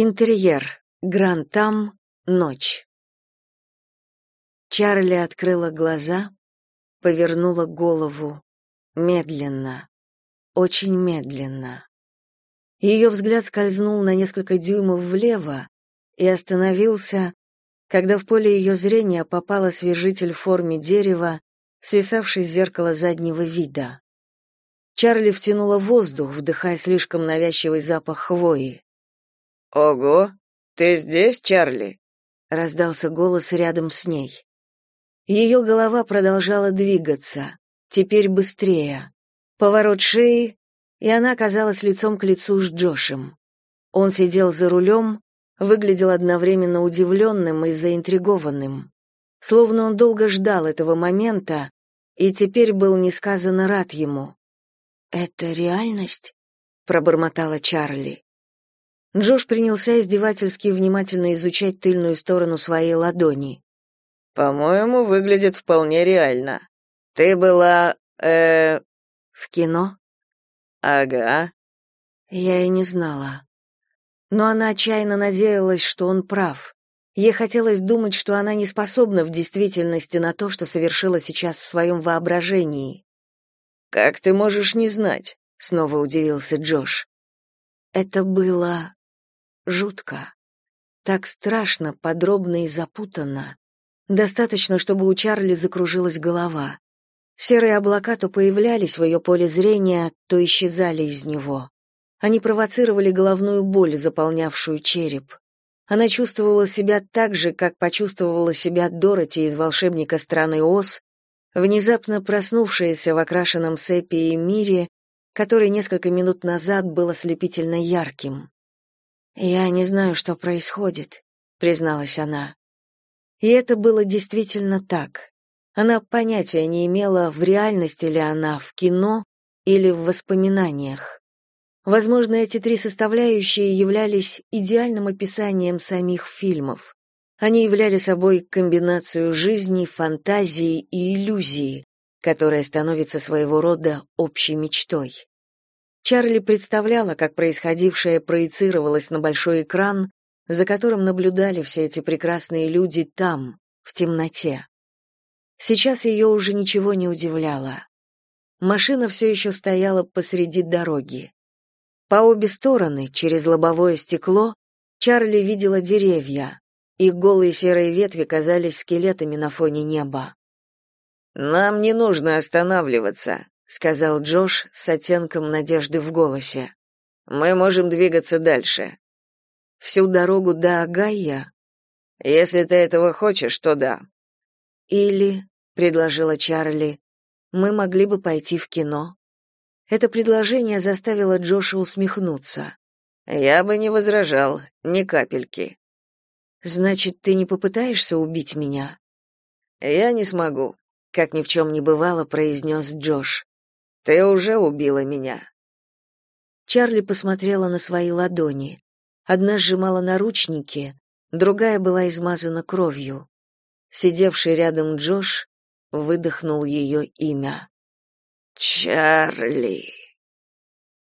Интерьер. Грантам. Ночь. Чарли открыла глаза, повернула голову. Медленно. Очень медленно. Ее взгляд скользнул на несколько дюймов влево и остановился, когда в поле ее зрения попал освежитель в форме дерева, свисавший с зеркала заднего вида. Чарли втянула воздух, вдыхая слишком навязчивый запах хвои. Ого, ты здесь, Чарли? раздался голос рядом с ней. Ее голова продолжала двигаться, теперь быстрее. Поворот шеи, и она оказалась лицом к лицу с Джошем. Он сидел за рулем, выглядел одновременно удивленным и заинтригованным. Словно он долго ждал этого момента и теперь был несказанно рад ему. «Это реальность?» — пробормотала Чарли. Джош принялся издевательски внимательно изучать тыльную сторону своей ладони. По-моему, выглядит вполне реально. Ты была э в кино? Ага. Я и не знала. Но она отчаянно надеялась, что он прав. Ей хотелось думать, что она не способна в действительности на то, что совершила сейчас в своем воображении. Как ты можешь не знать? снова удивился Джош. Это было жутко. Так страшно, подробно и запутанно. Достаточно, чтобы у Чарли закружилась голова. Серые облака то появлялись в ее поле зрения, то исчезали из него. Они провоцировали головную боль, заполнявшую череп. Она чувствовала себя так же, как почувствовала себя Дороти из «Волшебника страны Оз», внезапно проснувшаяся в окрашенном сепии мире, который несколько минут назад был ослепительно ярким. «Я не знаю, что происходит», — призналась она. И это было действительно так. Она понятия не имела, в реальности ли она, в кино или в воспоминаниях. Возможно, эти три составляющие являлись идеальным описанием самих фильмов. Они являли собой комбинацию жизни, фантазии и иллюзии, которая становится своего рода общей мечтой. Чарли представляла, как происходившее проецировалось на большой экран, за которым наблюдали все эти прекрасные люди там, в темноте. Сейчас ее уже ничего не удивляло. Машина все еще стояла посреди дороги. По обе стороны, через лобовое стекло, Чарли видела деревья. Их голые серые ветви казались скелетами на фоне неба. «Нам не нужно останавливаться», сказал Джош с оттенком надежды в голосе. Мы можем двигаться дальше. Всю дорогу до Агая. Если ты этого хочешь, то да. Или, предложила Чарли, мы могли бы пойти в кино. Это предложение заставило Джоша усмехнуться. Я бы не возражал, ни капельки. Значит, ты не попытаешься убить меня? Я не смогу, как ни в чем не бывало, произнес Джош. Ты уже убила меня. Чарли посмотрела на свои ладони. Одна сжимала наручники, другая была измазана кровью. Сидевший рядом Джош выдохнул ее имя. Чарли.